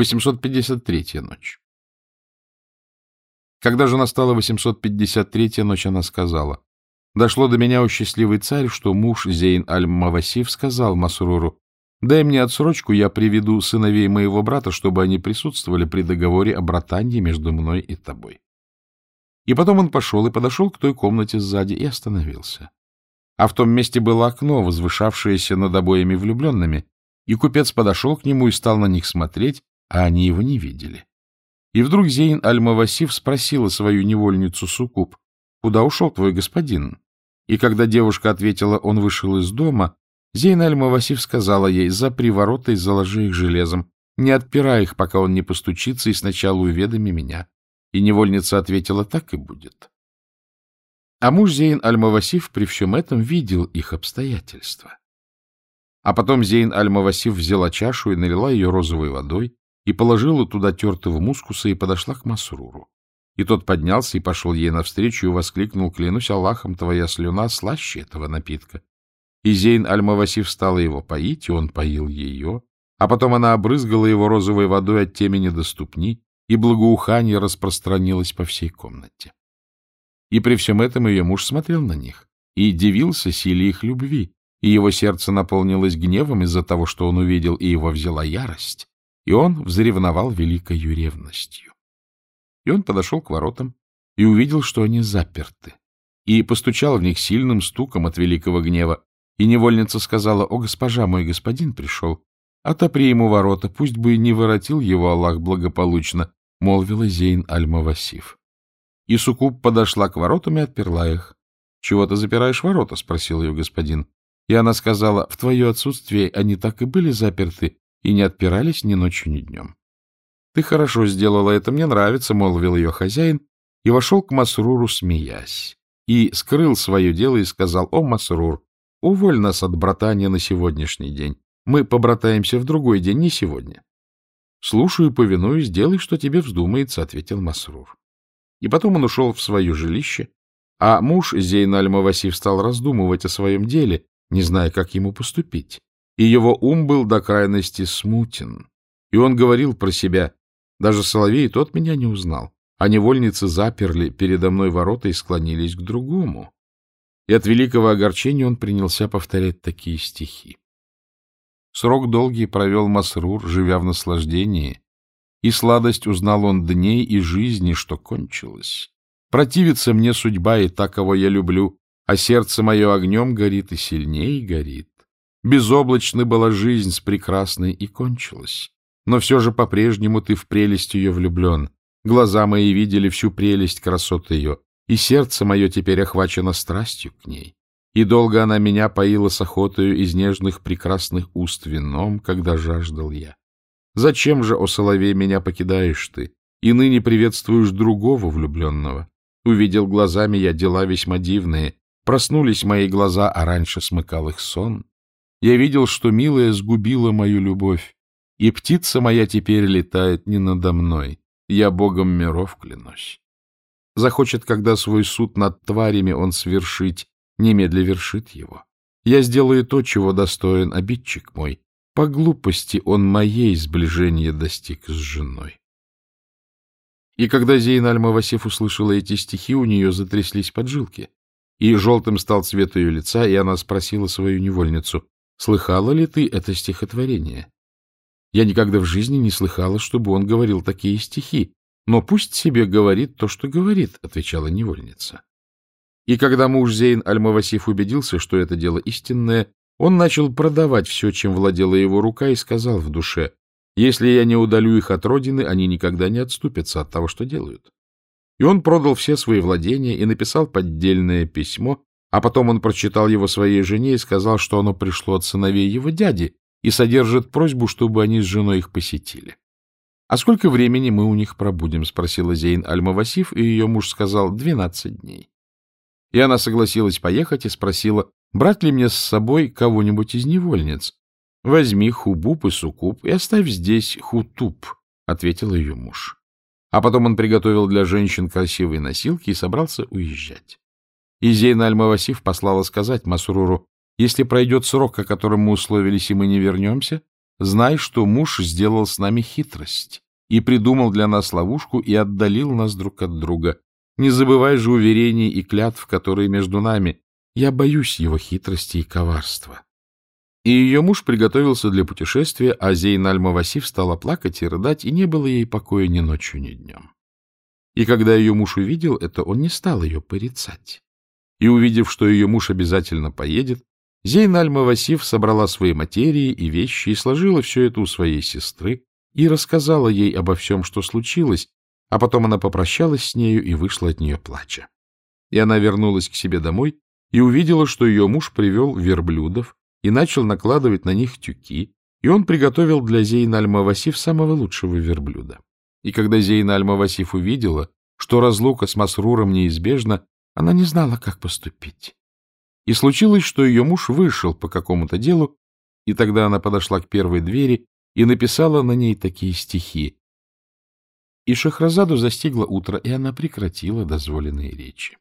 853-я ночь. Когда же настала 853-я ночь, она сказала, «Дошло до меня, о счастливый царь, что муж Зейн аль-Мавасиф сказал Масруру, «Дай мне отсрочку, я приведу сыновей моего брата, чтобы они присутствовали при договоре о братании между мной и тобой». И потом он пошел и подошел к той комнате сзади и остановился. А в том месте было окно, возвышавшееся над обоими влюбленными, и купец подошел к нему и стал на них смотреть, а они его не видели. И вдруг Зейн Аль-Мавасиф спросила свою невольницу Сукуб, «Куда ушел твой господин?» И когда девушка ответила, он вышел из дома, Зейн Аль-Мавасиф сказала ей, «Запри ворота и заложи их железом, не отпирай их, пока он не постучится, и сначала уведоми меня». И невольница ответила, «Так и будет». А муж Зейн Аль-Мавасиф при всем этом видел их обстоятельства. А потом Зейн Аль-Мавасиф взяла чашу и налила ее розовой водой, и положила туда тертого мускуса и подошла к Масруру. И тот поднялся и пошел ей навстречу и воскликнул, клянусь Аллахом, твоя слюна слаще этого напитка. И Зейн Аль-Мавасиф стала его поить, и он поил ее, а потом она обрызгала его розовой водой от темени до ступни, и благоухание распространилось по всей комнате. И при всем этом ее муж смотрел на них и дивился силе их любви, и его сердце наполнилось гневом из-за того, что он увидел, и его взяла ярость, и он взревновал великою ревностью. И он подошел к воротам и увидел, что они заперты, и постучал в них сильным стуком от великого гнева, и невольница сказала, «О, госпожа, мой господин пришел, отопри ему ворота, пусть бы не воротил его Аллах благополучно», — молвила Зейн Аль-Мавасиф. И Сукуб подошла к воротам и отперла их. — Чего ты запираешь ворота? — спросил ее господин. И она сказала, — В твое отсутствие они так и были заперты, и не отпирались ни ночью, ни днем. — Ты хорошо сделала это, мне нравится, — молвил ее хозяин, и вошел к Масруру, смеясь, и скрыл свое дело и сказал, — О, Масрур, уволь нас от братания на сегодняшний день. Мы побратаемся в другой день, не сегодня. — Слушаю, повинуюсь, делай, что тебе вздумается, — ответил Масрур. И потом он ушел в свое жилище, а муж Зейн Аль-Мавасив стал раздумывать о своем деле, не зная, как ему поступить и его ум был до крайности смутен. И он говорил про себя, даже Соловей тот меня не узнал, а невольницы заперли передо мной ворота и склонились к другому. И от великого огорчения он принялся повторять такие стихи. Срок долгий провел Масрур, живя в наслаждении, и сладость узнал он дней и жизни, что кончилось. Противится мне судьба и та, кого я люблю, а сердце мое огнем горит и сильнее горит. Безоблачна была жизнь с прекрасной и кончилась. Но все же по-прежнему ты в прелесть ее влюблен. Глаза мои видели всю прелесть красоты ее, и сердце мое теперь охвачено страстью к ней. И долго она меня поила с охотою из нежных прекрасных уст вином, когда жаждал я. Зачем же, о соловей, меня покидаешь ты, и ныне приветствуешь другого влюбленного? Увидел глазами я дела весьма дивные, проснулись мои глаза, а раньше смыкал их сон. Я видел, что милая сгубила мою любовь, и птица моя теперь летает не надо мной. Я богом миров клянусь. Захочет, когда свой суд над тварями он свершить, немедля вершит его. Я сделаю то, чего достоин обидчик мой. По глупости он моей сближения достиг с женой. И когда Зейн Аль-Мавасиф услышала эти стихи, у нее затряслись поджилки, и желтым стал цвет ее лица, и она спросила свою невольницу, Слыхала ли ты это стихотворение? Я никогда в жизни не слыхала, чтобы он говорил такие стихи, но пусть себе говорит то, что говорит, — отвечала невольница. И когда муж Зейн Аль-Мавасиф убедился, что это дело истинное, он начал продавать все, чем владела его рука, и сказал в душе, «Если я не удалю их от родины, они никогда не отступятся от того, что делают». И он продал все свои владения и написал поддельное письмо, а потом он прочитал его своей жене и сказал, что оно пришло от сыновей его дяди и содержит просьбу, чтобы они с женой их посетили. — А сколько времени мы у них пробудем? — спросила Зейн Аль-Мавасиф, и ее муж сказал — двенадцать дней. И она согласилась поехать и спросила, брать ли мне с собой кого-нибудь из невольниц. — Возьми Хубуб и Сукуб и оставь здесь Хутуб, — ответил ее муж. А потом он приготовил для женщин красивые носилки и собрался уезжать. И Зейн Аль-Мавасиф послала сказать Масруру, если пройдет срок, о котором мы условились, и мы не вернемся, знай, что муж сделал с нами хитрость и придумал для нас ловушку и отдалил нас друг от друга. Не забывай же уверений и клятв, которые между нами. Я боюсь его хитрости и коварства. И ее муж приготовился для путешествия, а Зейн Аль-Мавасиф стала плакать и рыдать, и не было ей покоя ни ночью, ни днем. И когда ее муж увидел это, он не стал ее порицать. И, увидев, что ее муж обязательно поедет, Зейн Аль-Мавасиф собрала свои материи и вещи и сложила все это у своей сестры и рассказала ей обо всем, что случилось, а потом она попрощалась с нею и вышла от нее плача. И она вернулась к себе домой и увидела, что ее муж привел верблюдов и начал накладывать на них тюки, и он приготовил для Зейн Аль-Мавасиф самого лучшего верблюда. И когда Зейн Аль-Мавасиф увидела, что разлука с Масруром неизбежна, она не знала, как поступить. И случилось, что ее муж вышел по какому-то делу, и тогда она подошла к первой двери и написала на ней такие стихи. И Шахразаду застигло утро, и она прекратила дозволенные речи.